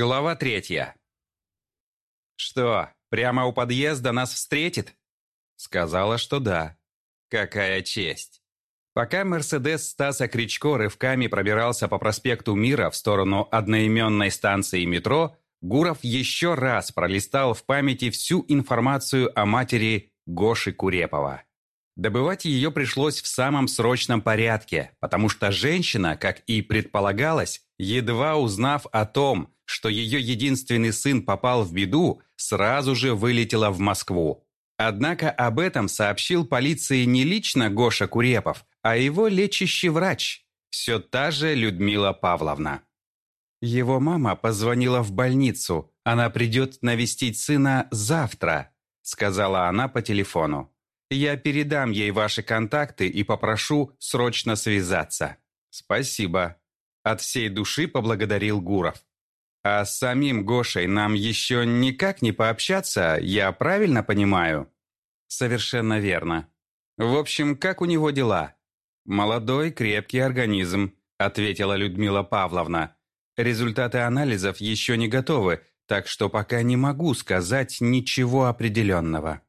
Глава третья. «Что, прямо у подъезда нас встретит?» Сказала, что да. Какая честь. Пока «Мерседес» Стаса Кричко рывками пробирался по проспекту Мира в сторону одноименной станции метро, Гуров еще раз пролистал в памяти всю информацию о матери Гоши Курепова. Добывать ее пришлось в самом срочном порядке, потому что женщина, как и предполагалось, едва узнав о том, что ее единственный сын попал в беду, сразу же вылетела в Москву. Однако об этом сообщил полиции не лично Гоша Курепов, а его лечащий врач, все та же Людмила Павловна. Его мама позвонила в больницу, она придет навестить сына завтра, сказала она по телефону. Я передам ей ваши контакты и попрошу срочно связаться. Спасибо. От всей души поблагодарил Гуров. А с самим Гошей нам еще никак не пообщаться, я правильно понимаю? Совершенно верно. В общем, как у него дела? Молодой, крепкий организм, ответила Людмила Павловна. Результаты анализов еще не готовы, так что пока не могу сказать ничего определенного.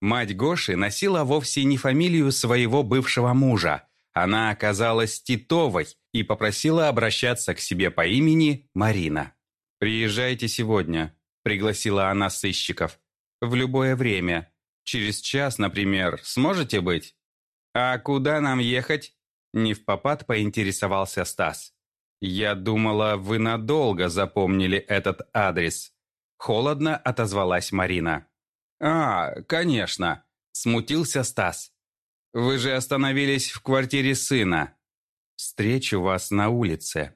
Мать Гоши носила вовсе не фамилию своего бывшего мужа. Она оказалась Титовой и попросила обращаться к себе по имени Марина. «Приезжайте сегодня», – пригласила она сыщиков. «В любое время. Через час, например, сможете быть?» «А куда нам ехать?» Не в попад поинтересовался Стас. «Я думала, вы надолго запомнили этот адрес». Холодно отозвалась Марина. «А, конечно», – смутился Стас. «Вы же остановились в квартире сына. Встречу вас на улице».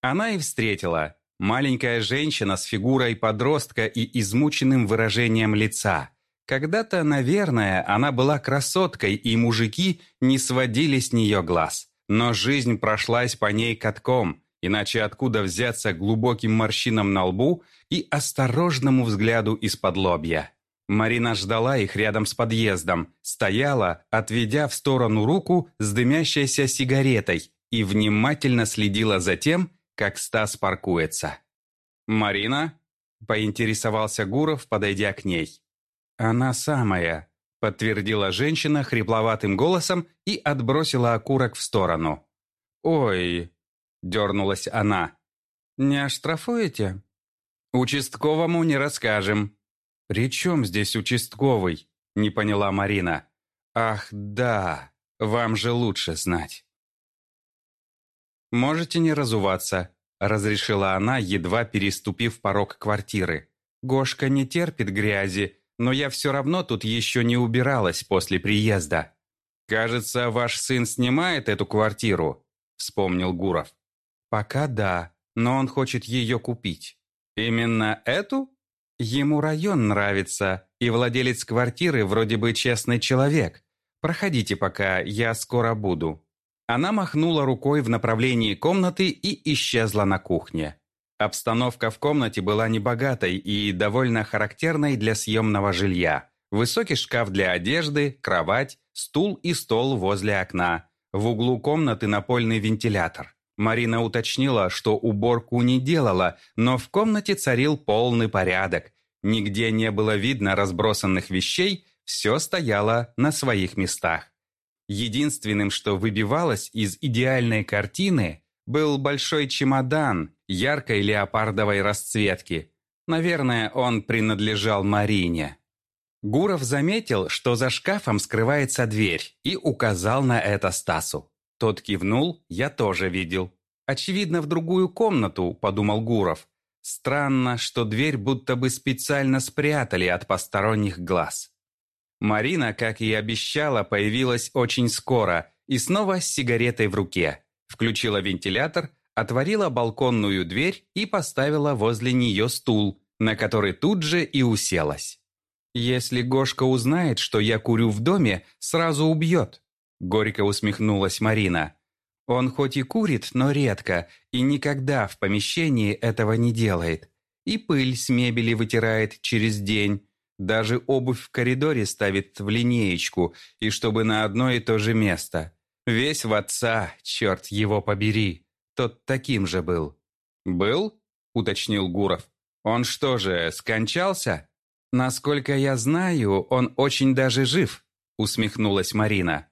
Она и встретила. Маленькая женщина с фигурой подростка и измученным выражением лица. Когда-то, наверное, она была красоткой, и мужики не сводили с нее глаз. Но жизнь прошлась по ней катком, иначе откуда взяться глубоким морщинам на лбу и осторожному взгляду из-под лобья. Марина ждала их рядом с подъездом, стояла, отведя в сторону руку с дымящейся сигаретой и внимательно следила за тем, как Стас паркуется. «Марина?» – поинтересовался Гуров, подойдя к ней. «Она самая», – подтвердила женщина хрипловатым голосом и отбросила окурок в сторону. «Ой», – дернулась она. «Не оштрафуете?» «Участковому не расскажем», «При чем здесь участковый?» – не поняла Марина. «Ах, да, вам же лучше знать». «Можете не разуваться», – разрешила она, едва переступив порог квартиры. «Гошка не терпит грязи, но я все равно тут еще не убиралась после приезда». «Кажется, ваш сын снимает эту квартиру», – вспомнил Гуров. «Пока да, но он хочет ее купить». «Именно эту?» Ему район нравится, и владелец квартиры вроде бы честный человек. Проходите пока, я скоро буду». Она махнула рукой в направлении комнаты и исчезла на кухне. Обстановка в комнате была небогатой и довольно характерной для съемного жилья. Высокий шкаф для одежды, кровать, стул и стол возле окна. В углу комнаты напольный вентилятор. Марина уточнила, что уборку не делала, но в комнате царил полный порядок. Нигде не было видно разбросанных вещей, все стояло на своих местах. Единственным, что выбивалось из идеальной картины, был большой чемодан яркой леопардовой расцветки. Наверное, он принадлежал Марине. Гуров заметил, что за шкафом скрывается дверь, и указал на это Стасу. Тот кивнул, я тоже видел. «Очевидно, в другую комнату», – подумал Гуров. Странно, что дверь будто бы специально спрятали от посторонних глаз. Марина, как и обещала, появилась очень скоро и снова с сигаретой в руке. Включила вентилятор, отворила балконную дверь и поставила возле нее стул, на который тут же и уселась. «Если Гошка узнает, что я курю в доме, сразу убьет», Горько усмехнулась Марина. Он хоть и курит, но редко, и никогда в помещении этого не делает. И пыль с мебели вытирает через день. Даже обувь в коридоре ставит в линеечку, и чтобы на одно и то же место. Весь в отца, черт его побери. Тот таким же был. Был? – уточнил Гуров. «Он что же, скончался?» «Насколько я знаю, он очень даже жив», – усмехнулась Марина.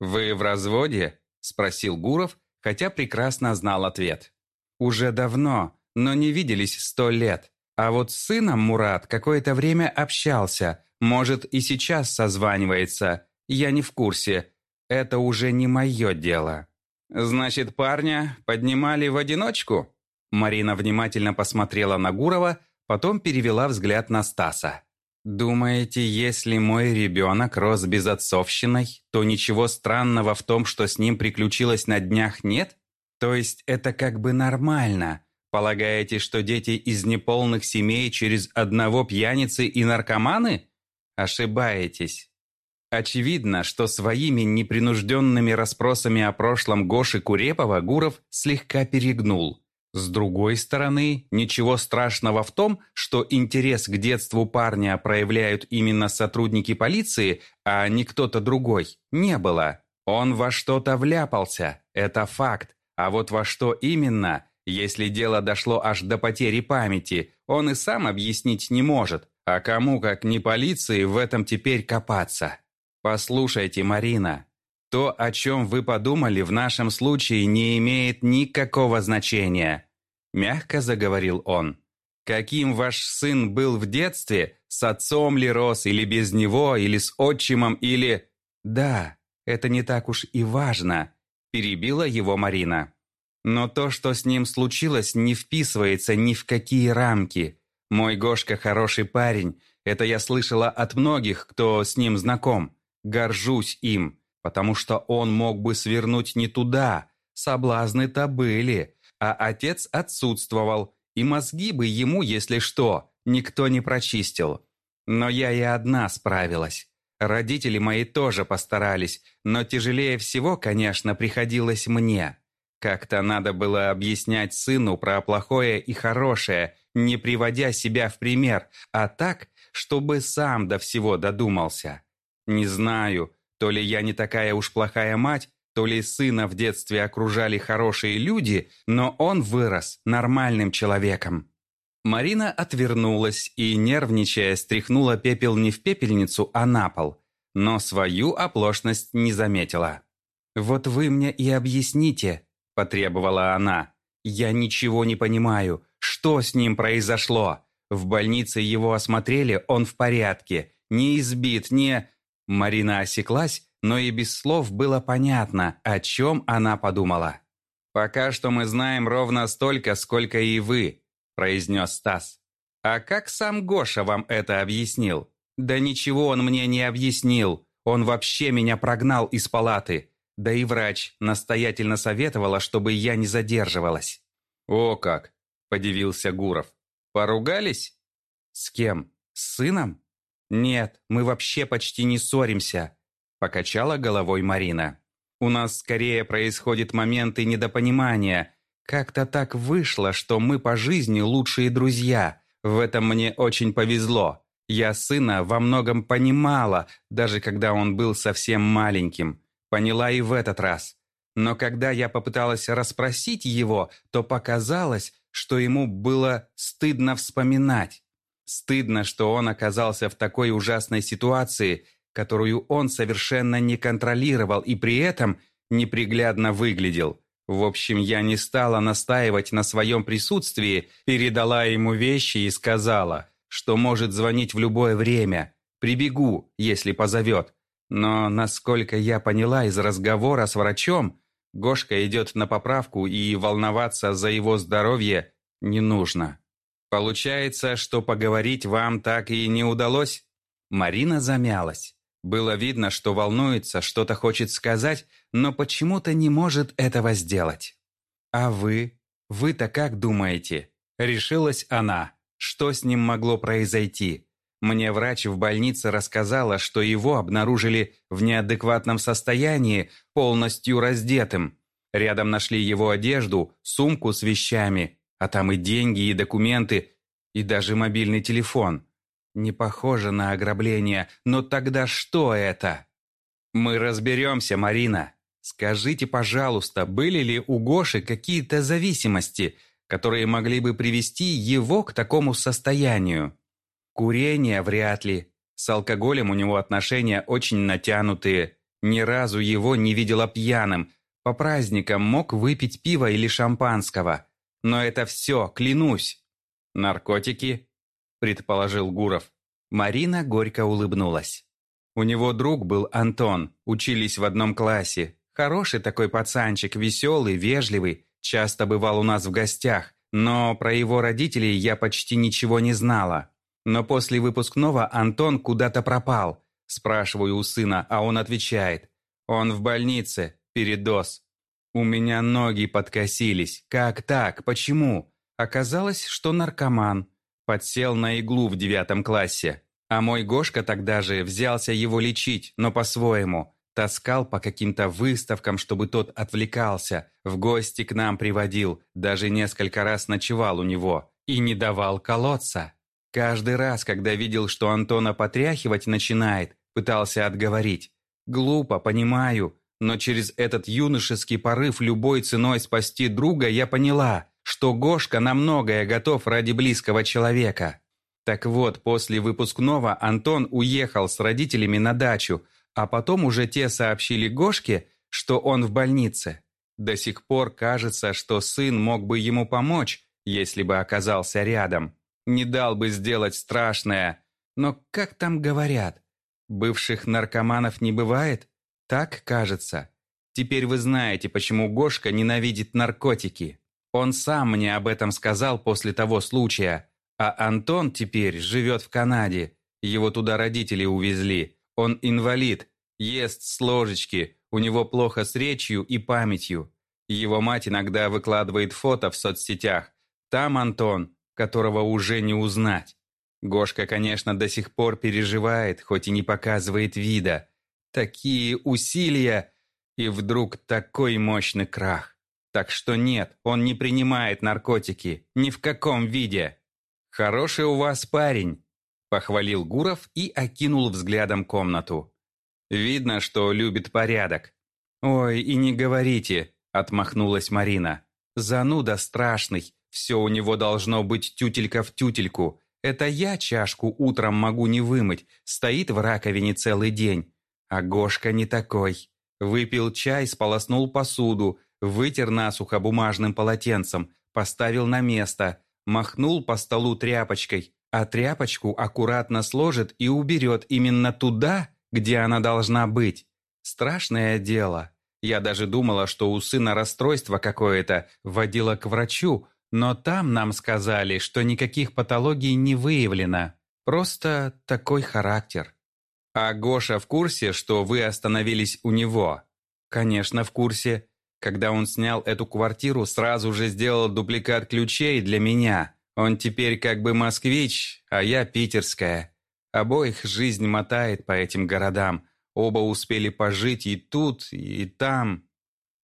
«Вы в разводе?» – спросил Гуров, хотя прекрасно знал ответ. «Уже давно, но не виделись сто лет. А вот с сыном Мурат какое-то время общался, может, и сейчас созванивается. Я не в курсе. Это уже не мое дело». «Значит, парня поднимали в одиночку?» Марина внимательно посмотрела на Гурова, потом перевела взгляд на Стаса. «Думаете, если мой ребенок рос безотцовщиной, то ничего странного в том, что с ним приключилось на днях, нет? То есть это как бы нормально? Полагаете, что дети из неполных семей через одного пьяницы и наркоманы? Ошибаетесь. Очевидно, что своими непринужденными расспросами о прошлом Гоши Курепова Гуров слегка перегнул – с другой стороны, ничего страшного в том, что интерес к детству парня проявляют именно сотрудники полиции, а не кто-то другой, не было. Он во что-то вляпался, это факт. А вот во что именно, если дело дошло аж до потери памяти, он и сам объяснить не может. А кому, как не полиции, в этом теперь копаться? Послушайте, Марина, то, о чем вы подумали, в нашем случае не имеет никакого значения», – мягко заговорил он. «Каким ваш сын был в детстве, с отцом ли рос, или без него, или с отчимом, или...» «Да, это не так уж и важно», – перебила его Марина. «Но то, что с ним случилось, не вписывается ни в какие рамки. Мой Гошка хороший парень, это я слышала от многих, кто с ним знаком. Горжусь им» потому что он мог бы свернуть не туда, соблазны-то были, а отец отсутствовал, и мозги бы ему, если что, никто не прочистил. Но я и одна справилась. Родители мои тоже постарались, но тяжелее всего, конечно, приходилось мне. Как-то надо было объяснять сыну про плохое и хорошее, не приводя себя в пример, а так, чтобы сам до всего додумался. Не знаю, то ли я не такая уж плохая мать, то ли сына в детстве окружали хорошие люди, но он вырос нормальным человеком. Марина отвернулась и, нервничая, стряхнула пепел не в пепельницу, а на пол, но свою оплошность не заметила. «Вот вы мне и объясните», – потребовала она. «Я ничего не понимаю. Что с ним произошло? В больнице его осмотрели, он в порядке. Не избит, не... Марина осеклась, но и без слов было понятно, о чем она подумала. «Пока что мы знаем ровно столько, сколько и вы», – произнес Стас. «А как сам Гоша вам это объяснил?» «Да ничего он мне не объяснил. Он вообще меня прогнал из палаты. Да и врач настоятельно советовала, чтобы я не задерживалась». «О как!» – подивился Гуров. «Поругались?» «С кем? С сыном?» «Нет, мы вообще почти не ссоримся», – покачала головой Марина. «У нас скорее происходят моменты недопонимания. Как-то так вышло, что мы по жизни лучшие друзья. В этом мне очень повезло. Я сына во многом понимала, даже когда он был совсем маленьким. Поняла и в этот раз. Но когда я попыталась расспросить его, то показалось, что ему было стыдно вспоминать. Стыдно, что он оказался в такой ужасной ситуации, которую он совершенно не контролировал и при этом неприглядно выглядел. В общем, я не стала настаивать на своем присутствии, передала ему вещи и сказала, что может звонить в любое время. Прибегу, если позовет. Но, насколько я поняла из разговора с врачом, Гошка идет на поправку и волноваться за его здоровье не нужно. Получается, что поговорить вам так и не удалось? Марина замялась. Было видно, что волнуется, что-то хочет сказать, но почему-то не может этого сделать. «А вы? Вы-то как думаете?» Решилась она. Что с ним могло произойти? Мне врач в больнице рассказала, что его обнаружили в неадекватном состоянии, полностью раздетым. Рядом нашли его одежду, сумку с вещами, а там и деньги, и документы, и даже мобильный телефон. Не похоже на ограбление, но тогда что это? Мы разберемся, Марина. Скажите, пожалуйста, были ли у Гоши какие-то зависимости, которые могли бы привести его к такому состоянию. Курение вряд ли. С алкоголем у него отношения очень натянутые. Ни разу его не видела пьяным. По праздникам мог выпить пиво или шампанского. Но это все, клянусь. Наркотики? Предположил Гуров. Марина горько улыбнулась. У него друг был Антон, учились в одном классе. Хороший такой пацанчик, веселый, вежливый, часто бывал у нас в гостях, но про его родителей я почти ничего не знала. Но после выпускного Антон куда-то пропал. Спрашиваю у сына, а он отвечает. Он в больнице, передоз. У меня ноги подкосились. Как так? Почему? Оказалось, что наркоман. Подсел на иглу в девятом классе. А мой Гошка тогда же взялся его лечить, но по-своему. Таскал по каким-то выставкам, чтобы тот отвлекался. В гости к нам приводил, даже несколько раз ночевал у него. И не давал колоться. Каждый раз, когда видел, что Антона потряхивать начинает, пытался отговорить. Глупо, понимаю, но через этот юношеский порыв любой ценой спасти друга я поняла, что Гошка на многое готов ради близкого человека. Так вот, после выпускного Антон уехал с родителями на дачу, а потом уже те сообщили Гошке, что он в больнице. До сих пор кажется, что сын мог бы ему помочь, если бы оказался рядом не дал бы сделать страшное. Но как там говорят? Бывших наркоманов не бывает? Так кажется. Теперь вы знаете, почему Гошка ненавидит наркотики. Он сам мне об этом сказал после того случая. А Антон теперь живет в Канаде. Его туда родители увезли. Он инвалид, ест с ложечки, у него плохо с речью и памятью. Его мать иногда выкладывает фото в соцсетях. Там Антон которого уже не узнать. Гошка, конечно, до сих пор переживает, хоть и не показывает вида. Такие усилия, и вдруг такой мощный крах. Так что нет, он не принимает наркотики, ни в каком виде. «Хороший у вас парень», – похвалил Гуров и окинул взглядом комнату. «Видно, что любит порядок». «Ой, и не говорите», – отмахнулась Марина. «Зануда страшный, все у него должно быть тютелька в тютельку. Это я чашку утром могу не вымыть, стоит в раковине целый день. А Гошка не такой. Выпил чай, сполоснул посуду, вытер насухо бумажным полотенцем, поставил на место, махнул по столу тряпочкой, а тряпочку аккуратно сложит и уберет именно туда, где она должна быть. Страшное дело. Я даже думала, что у сына расстройство какое-то, водила к врачу, но там нам сказали, что никаких патологий не выявлено. Просто такой характер. А Гоша в курсе, что вы остановились у него? Конечно, в курсе. Когда он снял эту квартиру, сразу же сделал дубликат ключей для меня. Он теперь как бы москвич, а я питерская. Обоих жизнь мотает по этим городам. Оба успели пожить и тут, и там.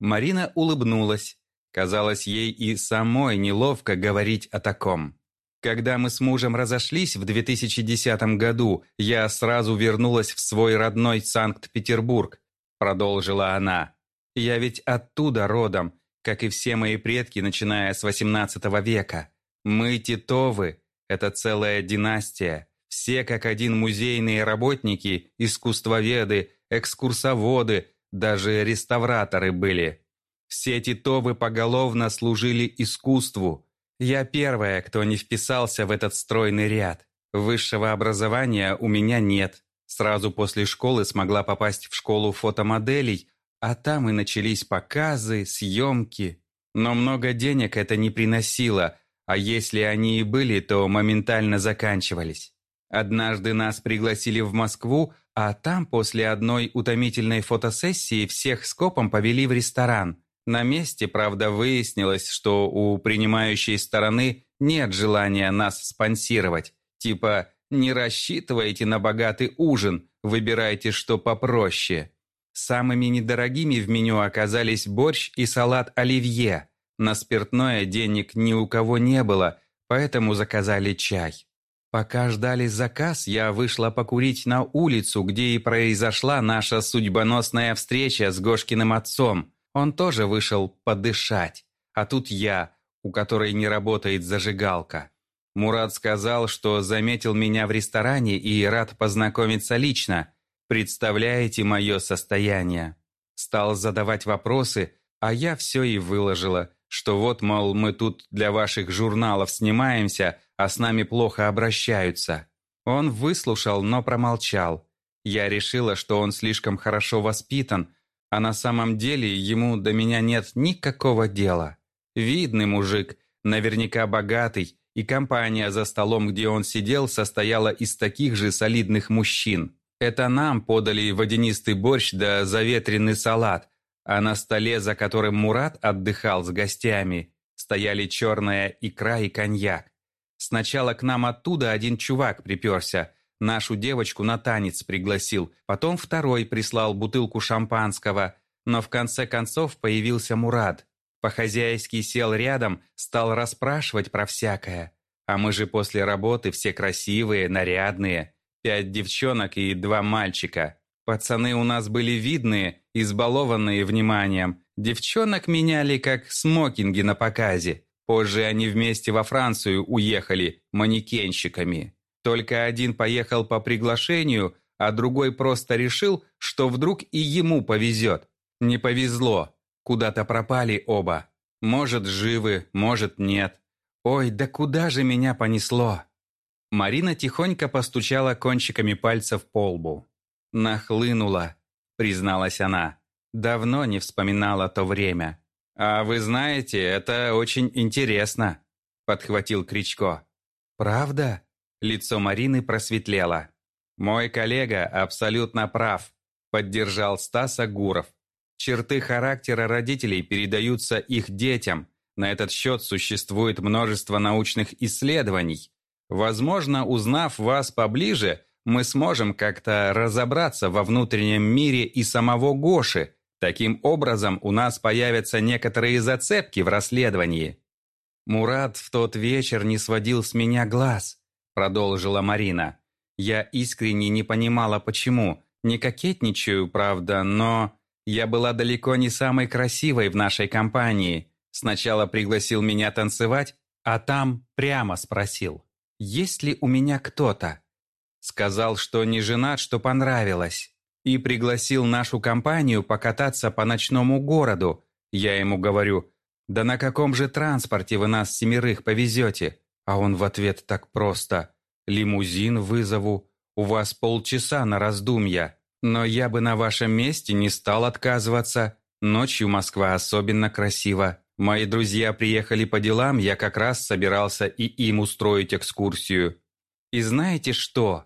Марина улыбнулась. Казалось, ей и самой неловко говорить о таком. Когда мы с мужем разошлись в 2010 году, я сразу вернулась в свой родной Санкт-Петербург, продолжила она. Я ведь оттуда родом, как и все мои предки, начиная с 18 века. Мы Титовы, это целая династия. Все как один музейные работники, искусствоведы, экскурсоводы, даже реставраторы были. Все Титовы поголовно служили искусству. Я первая, кто не вписался в этот стройный ряд. Высшего образования у меня нет. Сразу после школы смогла попасть в школу фотомоделей, а там и начались показы, съемки. Но много денег это не приносило, а если они и были, то моментально заканчивались. Однажды нас пригласили в Москву, а там после одной утомительной фотосессии всех скопом повели в ресторан. На месте, правда, выяснилось, что у принимающей стороны нет желания нас спонсировать. Типа «не рассчитывайте на богатый ужин, выбирайте что попроще». Самыми недорогими в меню оказались борщ и салат оливье. На спиртное денег ни у кого не было, поэтому заказали чай. Пока ждали заказ, я вышла покурить на улицу, где и произошла наша судьбоносная встреча с Гошкиным отцом – он тоже вышел подышать. А тут я, у которой не работает зажигалка. Мурат сказал, что заметил меня в ресторане и рад познакомиться лично. Представляете мое состояние? Стал задавать вопросы, а я все и выложила, что вот, мол, мы тут для ваших журналов снимаемся, а с нами плохо обращаются. Он выслушал, но промолчал. Я решила, что он слишком хорошо воспитан, а на самом деле ему до меня нет никакого дела. Видный мужик, наверняка богатый, и компания за столом, где он сидел, состояла из таких же солидных мужчин. Это нам подали водянистый борщ да заветренный салат, а на столе, за которым Мурат отдыхал с гостями, стояли черная икра и коньяк. Сначала к нам оттуда один чувак приперся, нашу девочку на танец пригласил, потом второй прислал бутылку шампанского, но в конце концов появился Мурат. По-хозяйски сел рядом, стал расспрашивать про всякое. А мы же после работы все красивые, нарядные. Пять девчонок и два мальчика. Пацаны у нас были видные, избалованные вниманием. Девчонок меняли как смокинги на показе. Позже они вместе во Францию уехали манекенщиками. Только один поехал по приглашению, а другой просто решил, что вдруг и ему повезет. Не повезло. Куда-то пропали оба. Может, живы, может, нет. Ой, да куда же меня понесло? Марина тихонько постучала кончиками пальцев по лбу. «Нахлынула», — призналась она. «Давно не вспоминала то время». «А вы знаете, это очень интересно», — подхватил Кричко. «Правда?» — лицо Марины просветлело. «Мой коллега абсолютно прав», — поддержал Стаса Гуров. Черты характера родителей передаются их детям. На этот счет существует множество научных исследований. Возможно, узнав вас поближе, мы сможем как-то разобраться во внутреннем мире и самого Гоши. Таким образом, у нас появятся некоторые зацепки в расследовании. «Мурат в тот вечер не сводил с меня глаз», — продолжила Марина. «Я искренне не понимала, почему. Не кокетничаю, правда, но...» Я была далеко не самой красивой в нашей компании. Сначала пригласил меня танцевать, а там прямо спросил, есть ли у меня кто-то. Сказал, что не женат, что понравилось. И пригласил нашу компанию покататься по ночному городу. Я ему говорю, да на каком же транспорте вы нас семерых повезете? А он в ответ так просто. Лимузин вызову. У вас полчаса на раздумья. Но я бы на вашем месте не стал отказываться. Ночью Москва особенно красива. Мои друзья приехали по делам, я как раз собирался и им устроить экскурсию. И знаете что?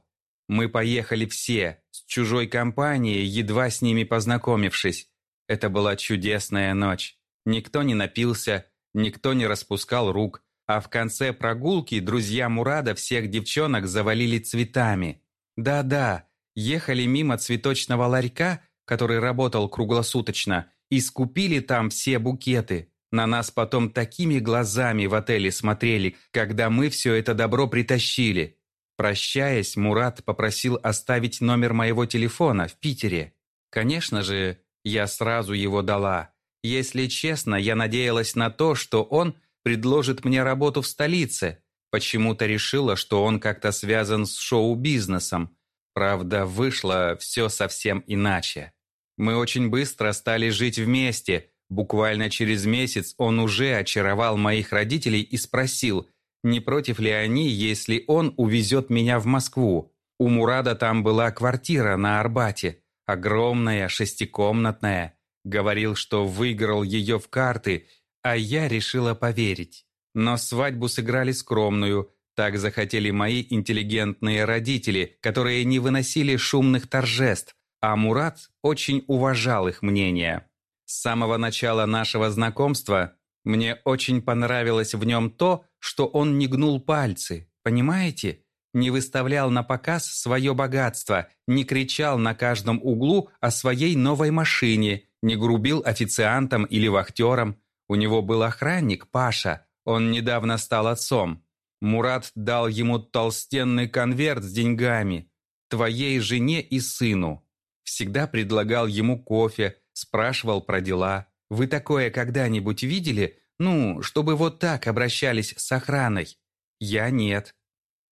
Мы поехали все, с чужой компанией, едва с ними познакомившись. Это была чудесная ночь. Никто не напился, никто не распускал рук, а в конце прогулки друзья Мурада всех девчонок завалили цветами. Да-да, ехали мимо цветочного ларька, который работал круглосуточно, и скупили там все букеты. На нас потом такими глазами в отеле смотрели, когда мы все это добро притащили. Прощаясь, Мурат попросил оставить номер моего телефона в Питере. Конечно же, я сразу его дала. Если честно, я надеялась на то, что он предложит мне работу в столице. Почему-то решила, что он как-то связан с шоу-бизнесом. Правда, вышло все совсем иначе. Мы очень быстро стали жить вместе. Буквально через месяц он уже очаровал моих родителей и спросил, не против ли они, если он увезет меня в Москву. У Мурада там была квартира на Арбате, огромная, шестикомнатная. Говорил, что выиграл ее в карты, а я решила поверить. Но свадьбу сыграли скромную, так захотели мои интеллигентные родители, которые не выносили шумных торжеств, а Мурат очень уважал их мнение. С самого начала нашего знакомства мне очень понравилось в нем то, что он не гнул пальцы, понимаете? Не выставлял на показ свое богатство, не кричал на каждом углу о своей новой машине, не грубил официантам или вахтерам. У него был охранник, Паша, он недавно стал отцом. Мурат дал ему толстенный конверт с деньгами, твоей жене и сыну. Всегда предлагал ему кофе, спрашивал про дела. Вы такое когда-нибудь видели? Ну, чтобы вот так обращались с охраной. Я нет.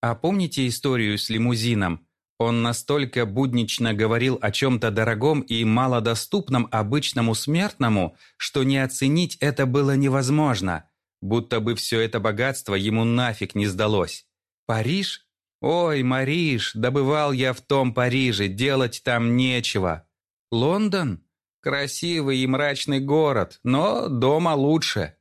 А помните историю с лимузином? Он настолько буднично говорил о чем-то дорогом и малодоступном обычному смертному, что не оценить это было невозможно, будто бы все это богатство ему нафиг не сдалось. Париж? Ой, Мариш, добывал я в том Париже, делать там нечего. Лондон? Красивый и мрачный город, но дома лучше.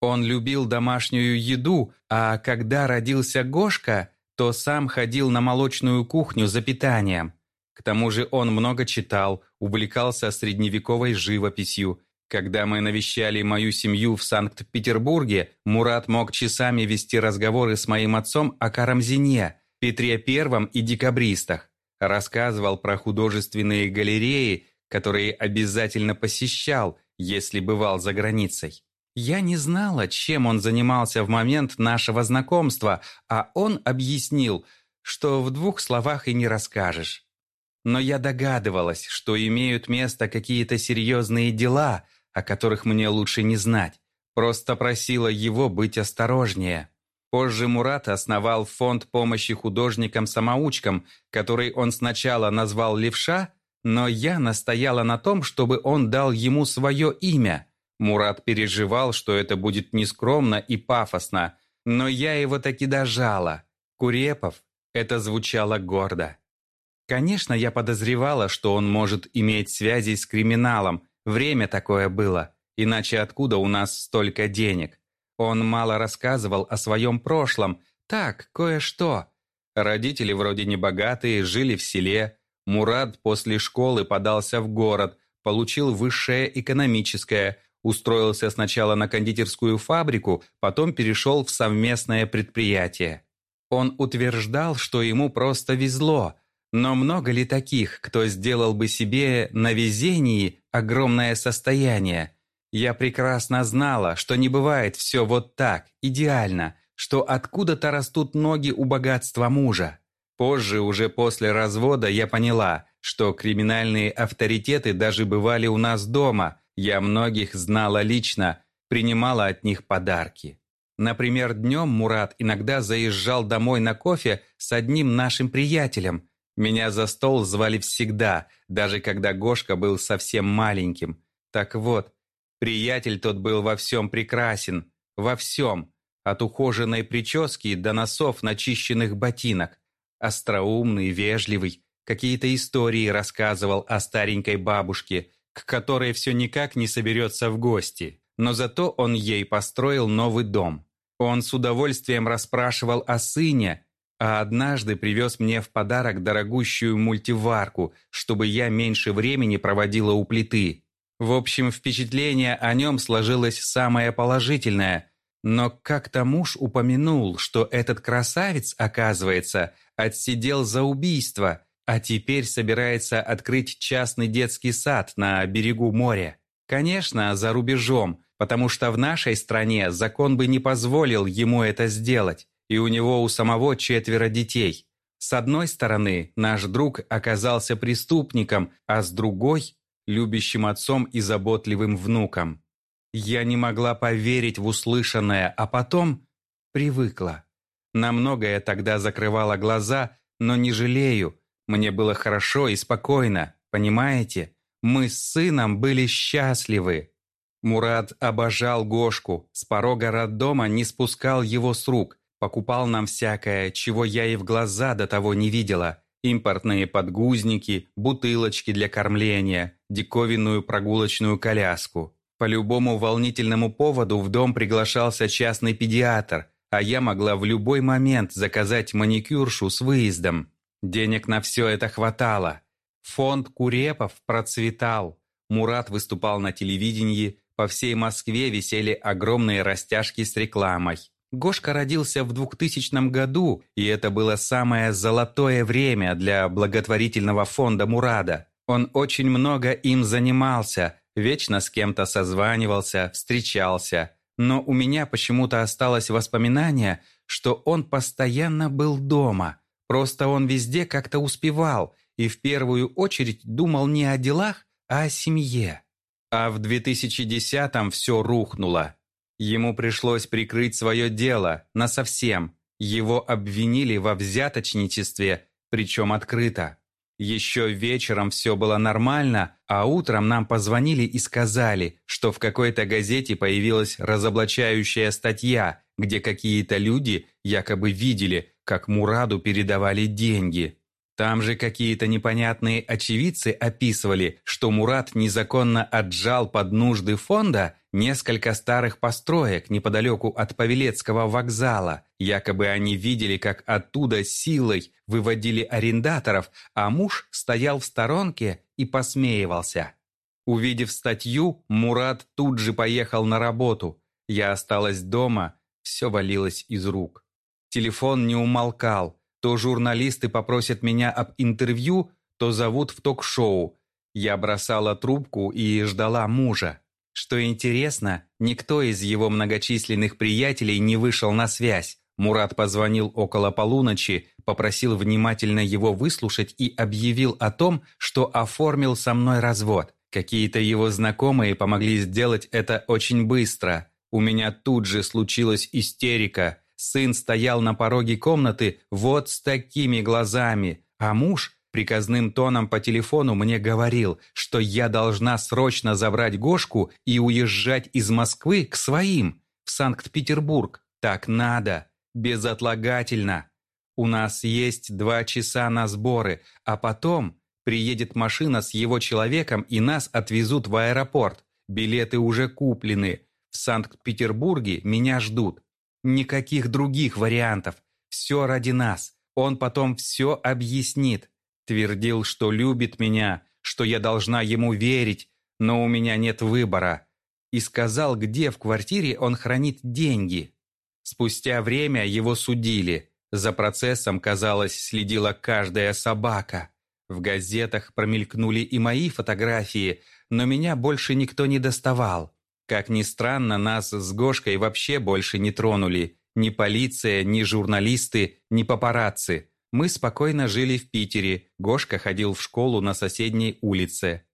Он любил домашнюю еду, а когда родился Гошка – то сам ходил на молочную кухню за питанием. К тому же он много читал, увлекался средневековой живописью. Когда мы навещали мою семью в Санкт-Петербурге, Мурат мог часами вести разговоры с моим отцом о Карамзине, Петре Первом и декабристах. Рассказывал про художественные галереи, которые обязательно посещал, если бывал за границей. Я не знала, чем он занимался в момент нашего знакомства, а он объяснил, что в двух словах и не расскажешь. Но я догадывалась, что имеют место какие-то серьезные дела, о которых мне лучше не знать. Просто просила его быть осторожнее. Позже Мурат основал фонд помощи художникам-самоучкам, который он сначала назвал «Левша», но я настояла на том, чтобы он дал ему свое имя – Мурат переживал, что это будет нескромно и пафосно, но я его таки дожала. Курепов – это звучало гордо. Конечно, я подозревала, что он может иметь связи с криминалом, время такое было, иначе откуда у нас столько денег? Он мало рассказывал о своем прошлом, так, кое-что. Родители вроде небогатые, жили в селе. Мурат после школы подался в город, получил высшее экономическое – Устроился сначала на кондитерскую фабрику, потом перешел в совместное предприятие. Он утверждал, что ему просто везло, но много ли таких, кто сделал бы себе на везении огромное состояние? Я прекрасно знала, что не бывает все вот так, идеально, что откуда-то растут ноги у богатства мужа. Позже, уже после развода, я поняла, что криминальные авторитеты даже бывали у нас дома – я многих знала лично, принимала от них подарки. Например, днем Мурат иногда заезжал домой на кофе с одним нашим приятелем. Меня за стол звали всегда, даже когда Гошка был совсем маленьким. Так вот, приятель тот был во всем прекрасен, во всем, от ухоженной прически до носов начищенных ботинок. Остроумный, вежливый, какие-то истории рассказывал о старенькой бабушке – к которой все никак не соберется в гости, но зато он ей построил новый дом. Он с удовольствием расспрашивал о сыне, а однажды привез мне в подарок дорогущую мультиварку, чтобы я меньше времени проводила у плиты. В общем, впечатление о нем сложилось самое положительное, но как-то муж упомянул, что этот красавец, оказывается, отсидел за убийство – а теперь собирается открыть частный детский сад на берегу моря. Конечно, за рубежом, потому что в нашей стране закон бы не позволил ему это сделать, и у него у самого четверо детей. С одной стороны, наш друг оказался преступником, а с другой – любящим отцом и заботливым внуком. Я не могла поверить в услышанное, а потом привыкла. На многое тогда закрывала глаза, но не жалею – мне было хорошо и спокойно, понимаете? Мы с сыном были счастливы. Мурат обожал Гошку, с порога роддома не спускал его с рук, покупал нам всякое, чего я и в глаза до того не видела. Импортные подгузники, бутылочки для кормления, диковинную прогулочную коляску. По любому волнительному поводу в дом приглашался частный педиатр, а я могла в любой момент заказать маникюршу с выездом. Денег на все это хватало. Фонд Курепов процветал. Мурат выступал на телевидении, по всей Москве висели огромные растяжки с рекламой. Гошка родился в 2000 году, и это было самое золотое время для благотворительного фонда Мурада. Он очень много им занимался, вечно с кем-то созванивался, встречался. Но у меня почему-то осталось воспоминание, что он постоянно был дома – Просто он везде как-то успевал и в первую очередь думал не о делах, а о семье. А в 2010-м все рухнуло. Ему пришлось прикрыть свое дело насовсем. Его обвинили во взяточничестве, причем открыто. Еще вечером все было нормально, а утром нам позвонили и сказали, что в какой-то газете появилась разоблачающая статья, где какие-то люди якобы видели, как Мураду передавали деньги. Там же какие-то непонятные очевидцы описывали, что Мурат незаконно отжал под нужды фонда несколько старых построек неподалеку от Павелецкого вокзала. Якобы они видели, как оттуда силой выводили арендаторов, а муж стоял в сторонке и посмеивался. Увидев статью, Мурат тут же поехал на работу. Я осталась дома, все валилось из рук. Телефон не умолкал. То журналисты попросят меня об интервью, то зовут в ток-шоу. Я бросала трубку и ждала мужа. Что интересно, никто из его многочисленных приятелей не вышел на связь. Мурат позвонил около полуночи, попросил внимательно его выслушать и объявил о том, что оформил со мной развод. Какие-то его знакомые помогли сделать это очень быстро. У меня тут же случилась истерика. Сын стоял на пороге комнаты вот с такими глазами, а муж приказным тоном по телефону мне говорил, что я должна срочно забрать Гошку и уезжать из Москвы к своим, в Санкт-Петербург. Так надо, безотлагательно. У нас есть два часа на сборы, а потом приедет машина с его человеком и нас отвезут в аэропорт. Билеты уже куплены. В Санкт-Петербурге меня ждут. Никаких других вариантов. Все ради нас. Он потом все объяснит. Твердил, что любит меня, что я должна ему верить, но у меня нет выбора. И сказал, где в квартире он хранит деньги. Спустя время его судили. За процессом, казалось, следила каждая собака. В газетах промелькнули и мои фотографии, но меня больше никто не доставал. Как ни странно, нас с Гошкой вообще больше не тронули. Ни полиция, ни журналисты, ни папарацци. Мы спокойно жили в Питере. Гошка ходил в школу на соседней улице.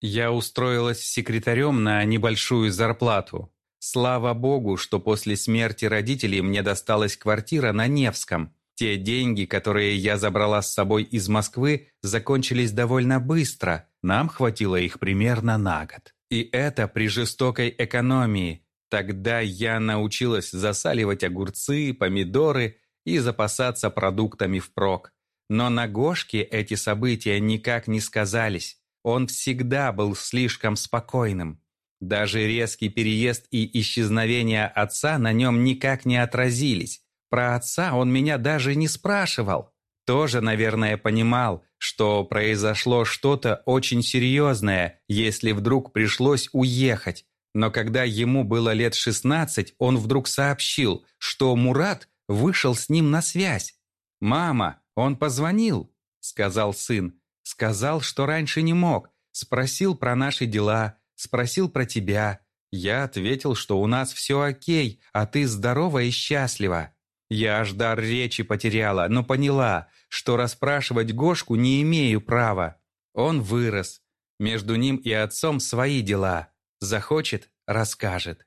Я устроилась секретарем на небольшую зарплату. Слава богу, что после смерти родителей мне досталась квартира на Невском. Те деньги, которые я забрала с собой из Москвы, закончились довольно быстро. Нам хватило их примерно на год. И это при жестокой экономии. Тогда я научилась засаливать огурцы, помидоры и запасаться продуктами впрок. Но на Гошке эти события никак не сказались. Он всегда был слишком спокойным. Даже резкий переезд и исчезновение отца на нем никак не отразились. Про отца он меня даже не спрашивал. Тоже, наверное, понимал, что произошло что-то очень серьезное, если вдруг пришлось уехать. Но когда ему было лет 16, он вдруг сообщил, что Мурат вышел с ним на связь. «Мама, он позвонил», — сказал сын. «Сказал, что раньше не мог. Спросил про наши дела, спросил про тебя. Я ответил, что у нас все окей, а ты здорова и счастлива. Я аж дар речи потеряла, но поняла, что расспрашивать Гошку не имею права. Он вырос. Между ним и отцом свои дела. Захочет – расскажет.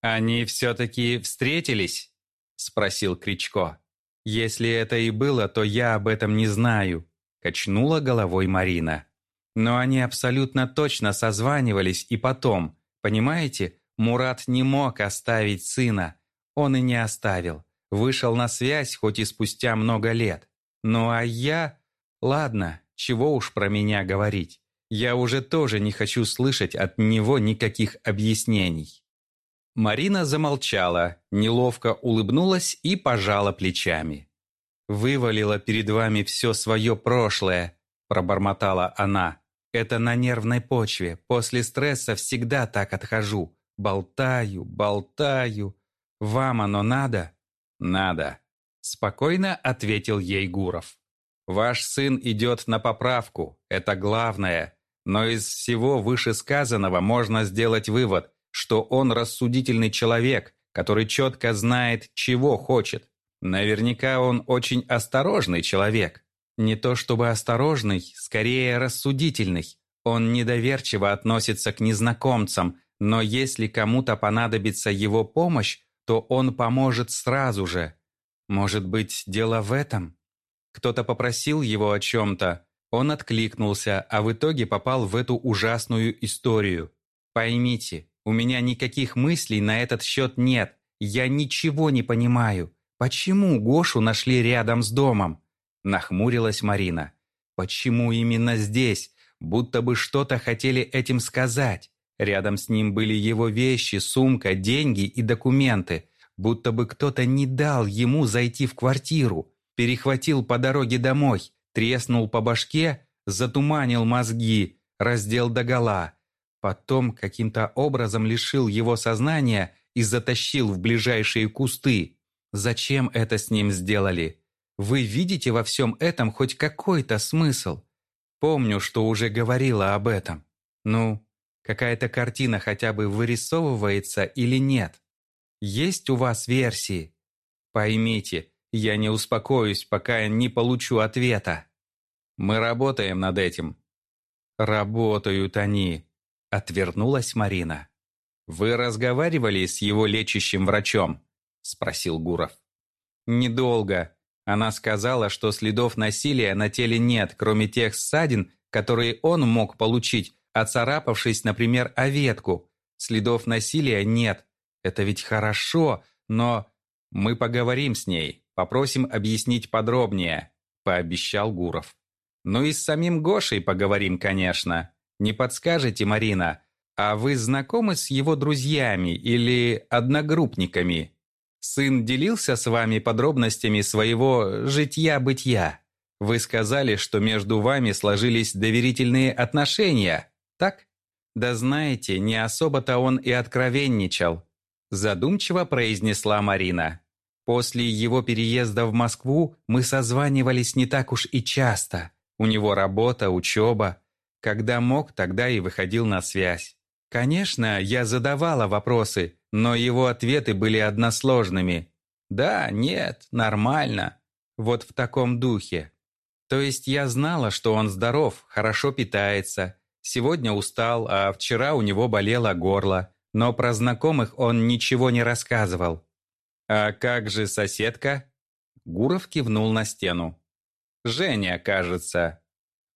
«Они все-таки встретились?» – спросил Кричко. «Если это и было, то я об этом не знаю», – качнула головой Марина. «Но они абсолютно точно созванивались и потом, понимаете, Мурат не мог оставить сына. Он и не оставил. Вышел на связь, хоть и спустя много лет. Ну а я... Ладно, чего уж про меня говорить. Я уже тоже не хочу слышать от него никаких объяснений. Марина замолчала, неловко улыбнулась и пожала плечами. «Вывалила перед вами все свое прошлое», – пробормотала она. «Это на нервной почве. После стресса всегда так отхожу. Болтаю, болтаю. Вам оно надо?» «Надо», – спокойно ответил ей Гуров. «Ваш сын идет на поправку, это главное. Но из всего вышесказанного можно сделать вывод, что он рассудительный человек, который четко знает, чего хочет. Наверняка он очень осторожный человек. Не то чтобы осторожный, скорее рассудительный. Он недоверчиво относится к незнакомцам, но если кому-то понадобится его помощь, то он поможет сразу же. Может быть, дело в этом? Кто-то попросил его о чем-то, он откликнулся, а в итоге попал в эту ужасную историю. Поймите, у меня никаких мыслей на этот счет нет. Я ничего не понимаю. Почему Гошу нашли рядом с домом? Нахмурилась Марина. Почему именно здесь? Будто бы что-то хотели этим сказать. Рядом с ним были его вещи, сумка, деньги и документы. Будто бы кто-то не дал ему зайти в квартиру. Перехватил по дороге домой, треснул по башке, затуманил мозги, раздел догола. Потом каким-то образом лишил его сознания и затащил в ближайшие кусты. Зачем это с ним сделали? Вы видите во всем этом хоть какой-то смысл? Помню, что уже говорила об этом. Ну, какая-то картина хотя бы вырисовывается или нет? Есть у вас версии? Поймите, я не успокоюсь, пока не получу ответа. Мы работаем над этим. Работают они, отвернулась Марина. Вы разговаривали с его лечащим врачом? спросил Гуров. Недолго. Она сказала, что следов насилия на теле нет, кроме тех ссадин, которые он мог получить, оцарапавшись, например, о ветку. Следов насилия нет. Это ведь хорошо, но мы поговорим с ней. Попросим объяснить подробнее», – пообещал Гуров. «Ну и с самим Гошей поговорим, конечно. Не подскажете, Марина, а вы знакомы с его друзьями или одногруппниками? Сын делился с вами подробностями своего житья-бытия. Вы сказали, что между вами сложились доверительные отношения, так? Да знаете, не особо-то он и откровенничал», – задумчиво произнесла Марина. После его переезда в Москву мы созванивались не так уж и часто. У него работа, учеба. Когда мог, тогда и выходил на связь. Конечно, я задавала вопросы, но его ответы были односложными. «Да, нет, нормально». Вот в таком духе. То есть я знала, что он здоров, хорошо питается. Сегодня устал, а вчера у него болело горло. Но про знакомых он ничего не рассказывал. «А как же соседка?» Гуров кивнул на стену. «Женя, кажется».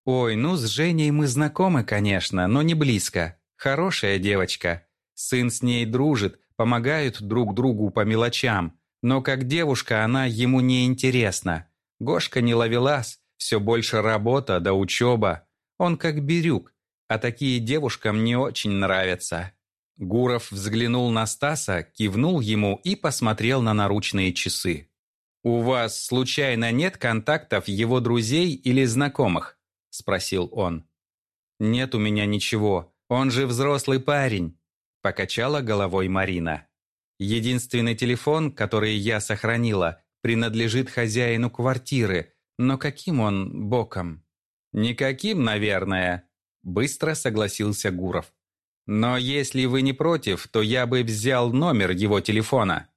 «Ой, ну с Женей мы знакомы, конечно, но не близко. Хорошая девочка. Сын с ней дружит, помогают друг другу по мелочам. Но как девушка она ему не интересна. Гошка не ловелас, все больше работа да учеба. Он как бирюк, а такие девушкам не очень нравятся». Гуров взглянул на Стаса, кивнул ему и посмотрел на наручные часы. «У вас, случайно, нет контактов его друзей или знакомых?» – спросил он. «Нет у меня ничего, он же взрослый парень», – покачала головой Марина. «Единственный телефон, который я сохранила, принадлежит хозяину квартиры, но каким он боком?» «Никаким, наверное», – быстро согласился Гуров. Но если вы не против, то я бы взял номер его телефона.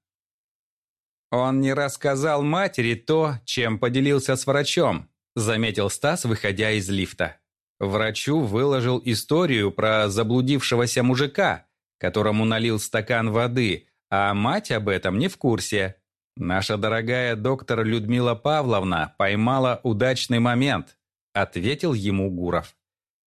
Он не рассказал матери то, чем поделился с врачом, заметил Стас, выходя из лифта. Врачу выложил историю про заблудившегося мужика, которому налил стакан воды, а мать об этом не в курсе. Наша дорогая доктор Людмила Павловна поймала удачный момент, ответил ему Гуров.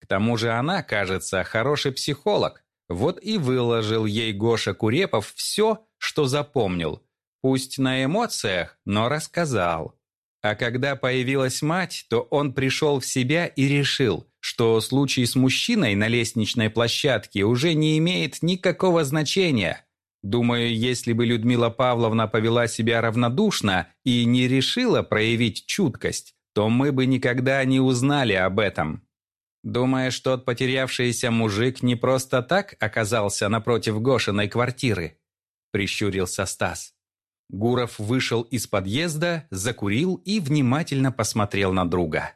К тому же она, кажется, хороший психолог. Вот и выложил ей Гоша Курепов все, что запомнил. Пусть на эмоциях, но рассказал. А когда появилась мать, то он пришел в себя и решил, что случай с мужчиной на лестничной площадке уже не имеет никакого значения. Думаю, если бы Людмила Павловна повела себя равнодушно и не решила проявить чуткость, то мы бы никогда не узнали об этом. Думаешь, тот потерявшийся мужик не просто так оказался напротив Гошиной квартиры?» Прищурился Стас. Гуров вышел из подъезда, закурил и внимательно посмотрел на друга.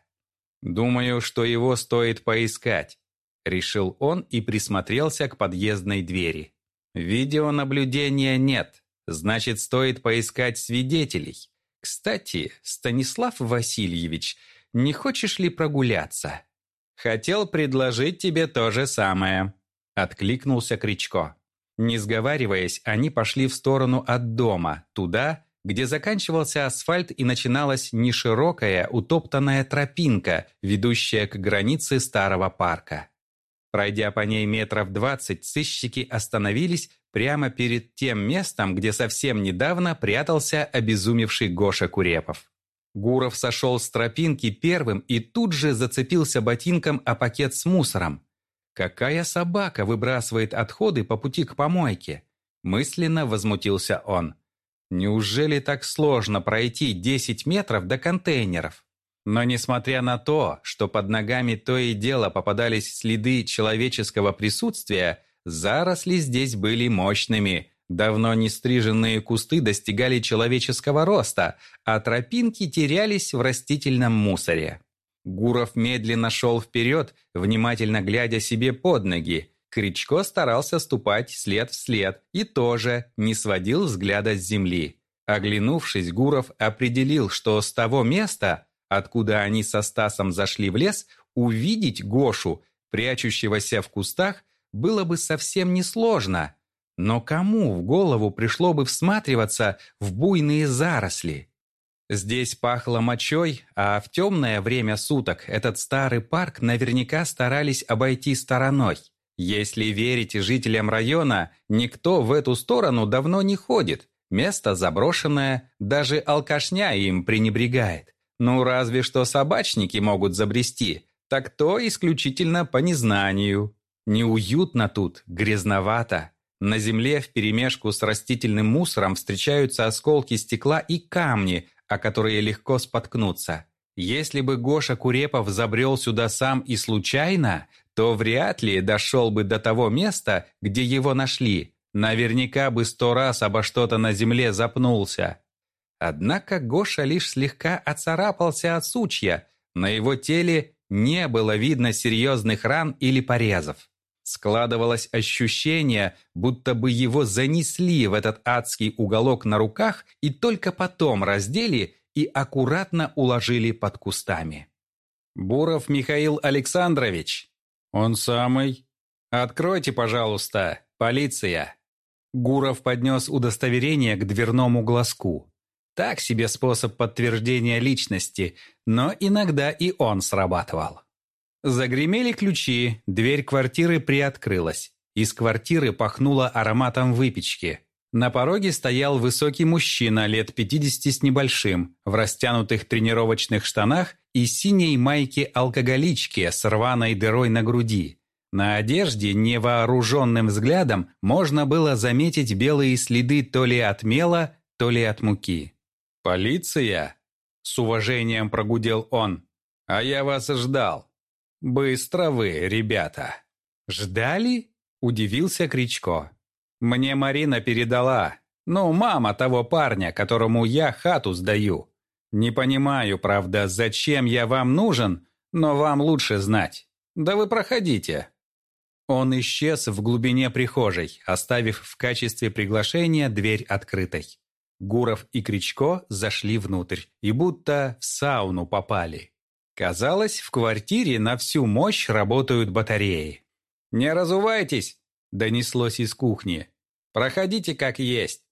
«Думаю, что его стоит поискать», — решил он и присмотрелся к подъездной двери. «Видеонаблюдения нет, значит, стоит поискать свидетелей. Кстати, Станислав Васильевич, не хочешь ли прогуляться?» «Хотел предложить тебе то же самое», — откликнулся Кричко. Не сговариваясь, они пошли в сторону от дома, туда, где заканчивался асфальт и начиналась неширокая, утоптанная тропинка, ведущая к границе старого парка. Пройдя по ней метров двадцать, сыщики остановились прямо перед тем местом, где совсем недавно прятался обезумевший Гоша Курепов. Гуров сошел с тропинки первым и тут же зацепился ботинком о пакет с мусором. Какая собака выбрасывает отходы по пути к помойке? Мысленно возмутился он. Неужели так сложно пройти 10 метров до контейнеров? Но несмотря на то, что под ногами то и дело попадались следы человеческого присутствия, заросли здесь были мощными. Давно не стриженные кусты достигали человеческого роста, а тропинки терялись в растительном мусоре. Гуров медленно шел вперед, внимательно глядя себе под ноги. Кричко старался ступать след в след и тоже не сводил взгляда с земли. Оглянувшись, Гуров определил, что с того места, откуда они со Стасом зашли в лес, увидеть Гошу, прячущегося в кустах, было бы совсем несложно. Но кому в голову пришло бы всматриваться в буйные заросли? Здесь пахло мочой, а в темное время суток этот старый парк наверняка старались обойти стороной. Если верить жителям района, никто в эту сторону давно не ходит. Место заброшенное, даже алкашня им пренебрегает. Ну, разве что собачники могут забрести, так то исключительно по незнанию. Неуютно тут, грязновато. На земле вперемешку с растительным мусором встречаются осколки стекла и камни, о которые легко споткнуться. Если бы Гоша Курепов забрел сюда сам и случайно, то вряд ли дошел бы до того места, где его нашли. Наверняка бы сто раз обо что-то на земле запнулся. Однако Гоша лишь слегка оцарапался от сучья. На его теле не было видно серьезных ран или порезов. Складывалось ощущение, будто бы его занесли в этот адский уголок на руках и только потом раздели и аккуратно уложили под кустами. «Буров Михаил Александрович!» «Он самый?» «Откройте, пожалуйста, полиция!» Гуров поднес удостоверение к дверному глазку. Так себе способ подтверждения личности, но иногда и он срабатывал. Загремели ключи, дверь квартиры приоткрылась. Из квартиры пахнуло ароматом выпечки. На пороге стоял высокий мужчина лет 50 с небольшим, в растянутых тренировочных штанах и синей майке-алкоголичке с рваной дырой на груди. На одежде невооруженным взглядом можно было заметить белые следы то ли от мела, то ли от муки. «Полиция?» – с уважением прогудел он. «А я вас ждал. «Быстро вы, ребята!» «Ждали?» – удивился Кричко. «Мне Марина передала. Ну, мама того парня, которому я хату сдаю. Не понимаю, правда, зачем я вам нужен, но вам лучше знать. Да вы проходите». Он исчез в глубине прихожей, оставив в качестве приглашения дверь открытой. Гуров и Кричко зашли внутрь и будто в сауну попали. Казалось, в квартире на всю мощь работают батареи. «Не разувайтесь!» – донеслось из кухни. «Проходите как есть».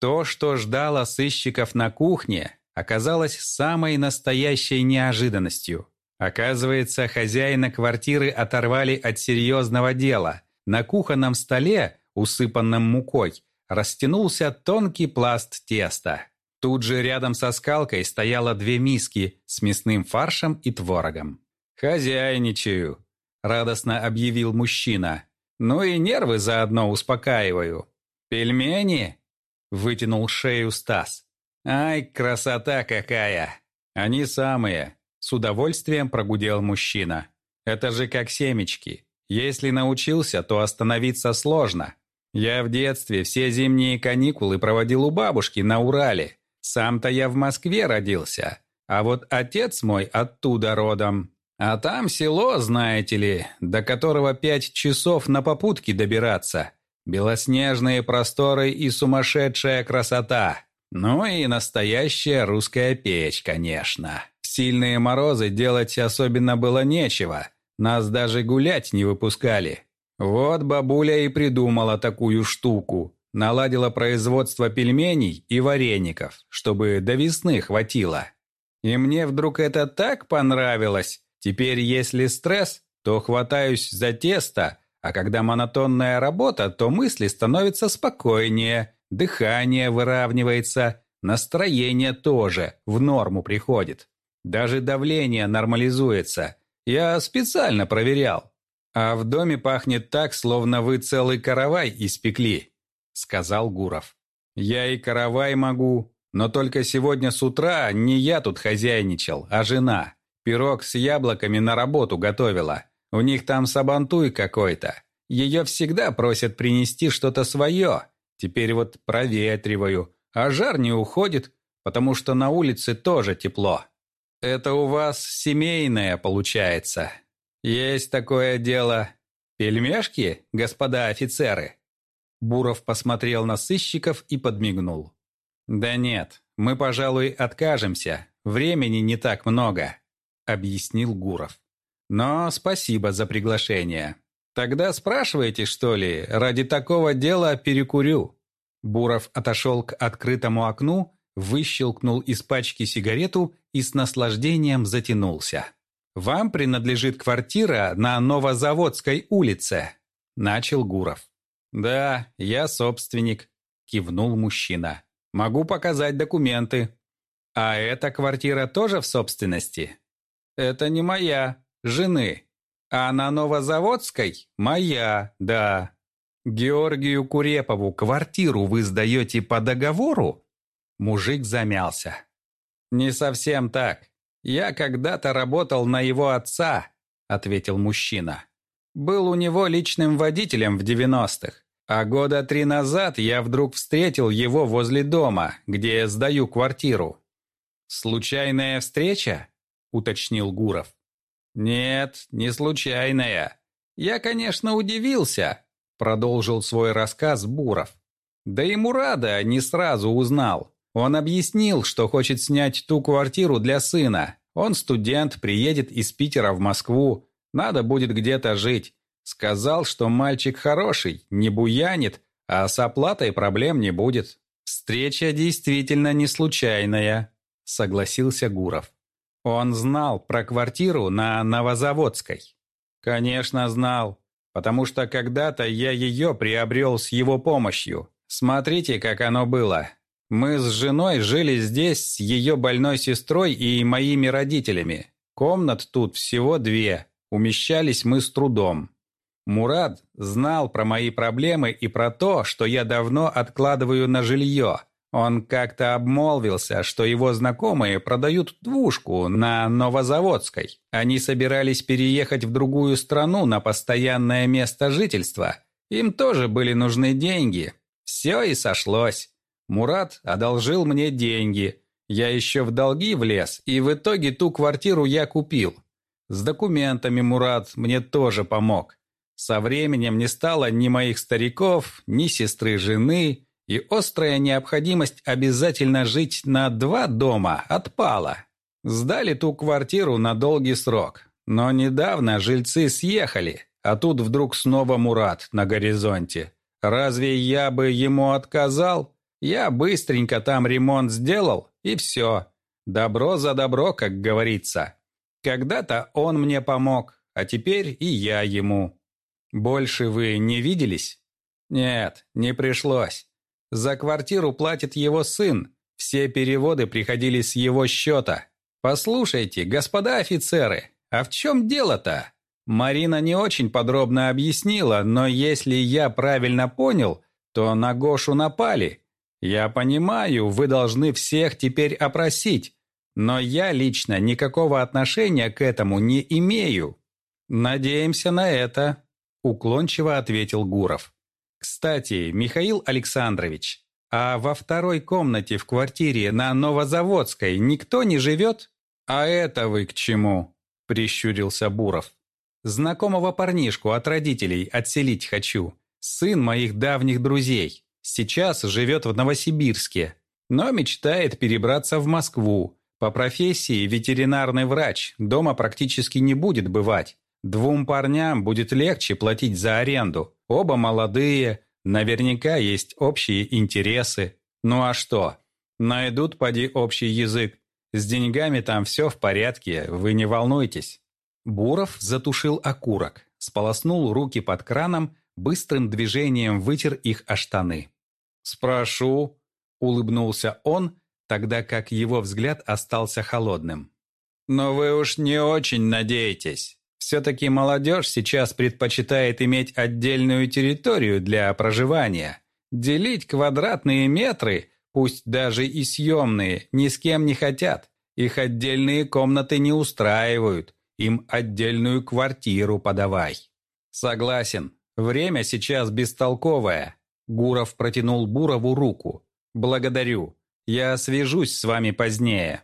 То, что ждало сыщиков на кухне, оказалось самой настоящей неожиданностью. Оказывается, хозяина квартиры оторвали от серьезного дела. На кухонном столе, усыпанном мукой, растянулся тонкий пласт теста. Тут же рядом со скалкой стояло две миски с мясным фаршем и творогом. «Хозяйничаю», — радостно объявил мужчина. «Ну и нервы заодно успокаиваю». «Пельмени?» — вытянул шею Стас. «Ай, красота какая!» «Они самые», — с удовольствием прогудел мужчина. «Это же как семечки. Если научился, то остановиться сложно. Я в детстве все зимние каникулы проводил у бабушки на Урале. Сам-то я в Москве родился, а вот отец мой оттуда родом. А там село, знаете ли, до которого пять часов на попутке добираться. Белоснежные просторы и сумасшедшая красота. Ну и настоящая русская печь, конечно. В сильные морозы делать особенно было нечего. Нас даже гулять не выпускали. Вот бабуля и придумала такую штуку. Наладила производство пельменей и вареников, чтобы до весны хватило. И мне вдруг это так понравилось. Теперь, если стресс, то хватаюсь за тесто, а когда монотонная работа, то мысли становятся спокойнее, дыхание выравнивается, настроение тоже в норму приходит. Даже давление нормализуется. Я специально проверял. А в доме пахнет так, словно вы целый каравай испекли, сказал Гуров. Я и каравай могу, но только сегодня с утра не я тут хозяйничал, а жена. Пирог с яблоками на работу готовила. У них там сабантуй какой-то. Ее всегда просят принести что-то свое. Теперь вот проветриваю. А жар не уходит, потому что на улице тоже тепло. Это у вас семейное получается. Есть такое дело. Пельмешки, господа офицеры?» Буров посмотрел на сыщиков и подмигнул. «Да нет, мы, пожалуй, откажемся. Времени не так много», — объяснил Гуров. «Но спасибо за приглашение. Тогда спрашивайте, что ли, ради такого дела перекурю». Буров отошел к открытому окну, выщелкнул из пачки сигарету и с наслаждением затянулся. «Вам принадлежит квартира на Новозаводской улице», — начал Гуров. «Да, я собственник», — кивнул мужчина. Могу показать документы. А эта квартира тоже в собственности? Это не моя, жены. А на Новозаводской? Моя, да. Георгию Курепову квартиру вы сдаете по договору? Мужик замялся. Не совсем так. Я когда-то работал на его отца, ответил мужчина. Был у него личным водителем в девяностых. А года три назад я вдруг встретил его возле дома, где я сдаю квартиру. «Случайная встреча?» – уточнил Гуров. «Нет, не случайная. Я, конечно, удивился», – продолжил свой рассказ Буров. «Да и Мурада не сразу узнал. Он объяснил, что хочет снять ту квартиру для сына. Он студент, приедет из Питера в Москву. Надо будет где-то жить. Сказал, что мальчик хороший, не буянит, а с оплатой проблем не будет. Встреча действительно не случайная, согласился Гуров. Он знал про квартиру на Новозаводской. Конечно, знал, потому что когда-то я ее приобрел с его помощью. Смотрите, как оно было. Мы с женой жили здесь с ее больной сестрой и моими родителями. Комнат тут всего две, умещались мы с трудом. Мурат знал про мои проблемы и про то, что я давно откладываю на жилье. Он как-то обмолвился, что его знакомые продают двушку на Новозаводской. Они собирались переехать в другую страну на постоянное место жительства. Им тоже были нужны деньги. Все и сошлось. Мурат одолжил мне деньги. Я еще в долги влез, и в итоге ту квартиру я купил. С документами Мурат мне тоже помог. Со временем не стало ни моих стариков, ни сестры жены, и острая необходимость обязательно жить на два дома отпала. Сдали ту квартиру на долгий срок. Но недавно жильцы съехали, а тут вдруг снова Мурат на горизонте. Разве я бы ему отказал? Я быстренько там ремонт сделал, и все. Добро за добро, как говорится. Когда-то он мне помог, а теперь и я ему. «Больше вы не виделись?» «Нет, не пришлось. За квартиру платит его сын. Все переводы приходили с его счета. Послушайте, господа офицеры, а в чем дело-то?» Марина не очень подробно объяснила, но если я правильно понял, то на Гошу напали. Я понимаю, вы должны всех теперь опросить, но я лично никакого отношения к этому не имею. Надеемся на это. Уклончиво ответил Гуров. «Кстати, Михаил Александрович, а во второй комнате в квартире на Новозаводской никто не живет?» «А это вы к чему?» – прищурился Буров. «Знакомого парнишку от родителей отселить хочу. Сын моих давних друзей. Сейчас живет в Новосибирске, но мечтает перебраться в Москву. По профессии ветеринарный врач, дома практически не будет бывать. Двум парням будет легче платить за аренду. Оба молодые, наверняка есть общие интересы. Ну а что? Найдут, поди, общий язык. С деньгами там все в порядке, вы не волнуйтесь». Буров затушил окурок, сполоснул руки под краном, быстрым движением вытер их о штаны. «Спрошу», — улыбнулся он, тогда как его взгляд остался холодным. «Но вы уж не очень надеетесь. Все-таки молодежь сейчас предпочитает иметь отдельную территорию для проживания. Делить квадратные метры, пусть даже и съемные, ни с кем не хотят. Их отдельные комнаты не устраивают, им отдельную квартиру подавай. Согласен, время сейчас бестолковое. Гуров протянул Бурову руку. Благодарю. Я свяжусь с вами позднее.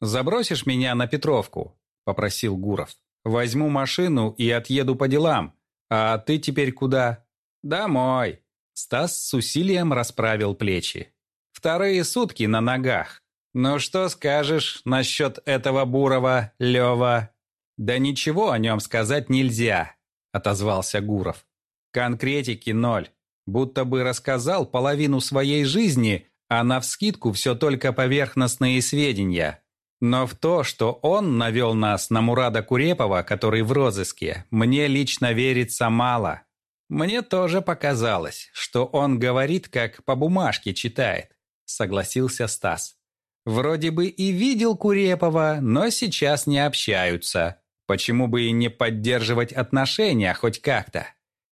«Забросишь меня на Петровку?» – попросил Гуров. «Возьму машину и отъеду по делам. А ты теперь куда?» «Домой». Стас с усилием расправил плечи. «Вторые сутки на ногах. Ну что скажешь насчет этого Бурова, Лева?» «Да ничего о нем сказать нельзя», – отозвался Гуров. «Конкретики ноль. Будто бы рассказал половину своей жизни, а навскидку все только поверхностные сведения. Но в то, что он навел нас на Мурада Курепова, который в розыске, мне лично верится мало. Мне тоже показалось, что он говорит, как по бумажке читает, согласился Стас. Вроде бы и видел Курепова, но сейчас не общаются. Почему бы и не поддерживать отношения хоть как-то?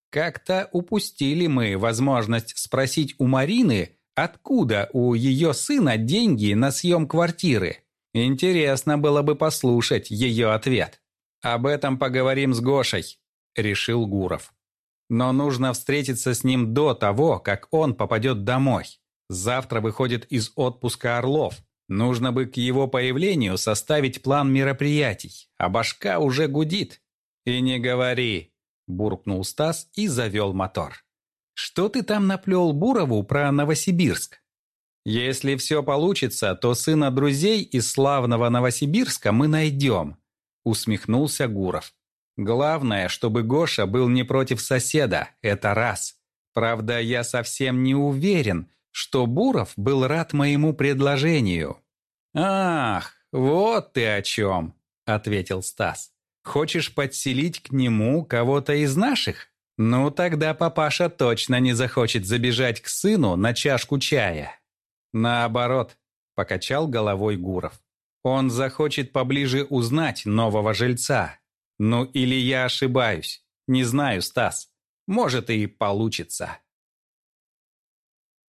Как-то упустили мы возможность спросить у Марины, откуда у ее сына деньги на съем квартиры. Интересно было бы послушать ее ответ. «Об этом поговорим с Гошей», – решил Гуров. «Но нужно встретиться с ним до того, как он попадет домой. Завтра выходит из отпуска Орлов. Нужно бы к его появлению составить план мероприятий, а башка уже гудит». «И не говори», – буркнул Стас и завел мотор. «Что ты там наплел Бурову про Новосибирск?» Если все получится, то сына друзей из славного Новосибирска мы найдем», — усмехнулся Гуров. «Главное, чтобы Гоша был не против соседа, это раз. Правда, я совсем не уверен, что Буров был рад моему предложению». «Ах, вот ты о чем», — ответил Стас. «Хочешь подселить к нему кого-то из наших? Ну, тогда папаша точно не захочет забежать к сыну на чашку чая». Наоборот, покачал головой Гуров. Он захочет поближе узнать нового жильца. Ну или я ошибаюсь. Не знаю, Стас. Может и получится.